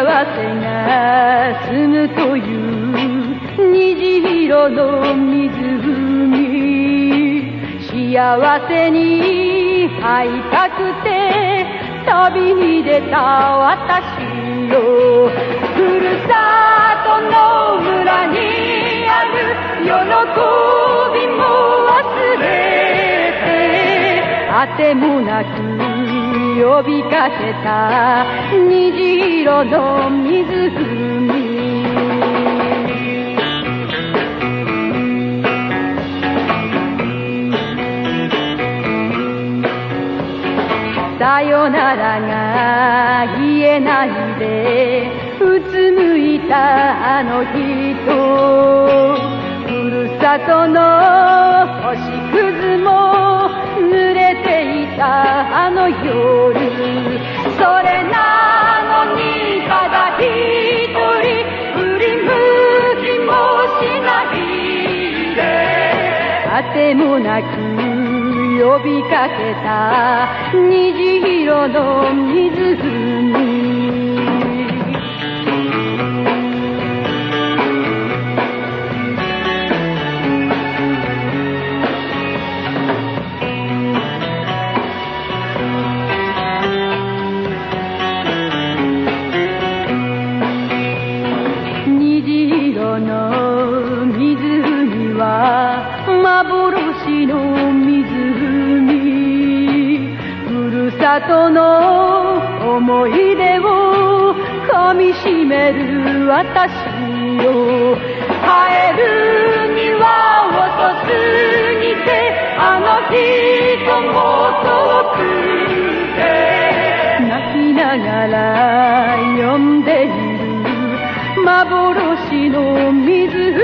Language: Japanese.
せが住むという虹色の湖幸せに会いたくて旅に出た私よふるさとの村にある喜びも忘れてあてもなく呼びかけた。虹色の湖。さよならが言えないでうつむいたあの人。ふるさとのた。あの夜それなのにただ一人振り向きもしないで。あてもなく呼びかけた。虹色の湖の湖ふるさとの思い出をかみしめる私よ帰るには遅すぎてあの人も遠くて泣きながら呼んでいる幻の水